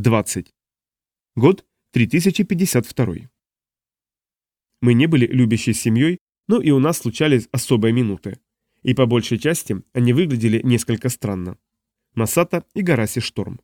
20. Год 3052. Мы не были любящей семьей, но и у нас случались особые минуты. И по большей части они выглядели несколько странно. Масата и Гараси Шторм.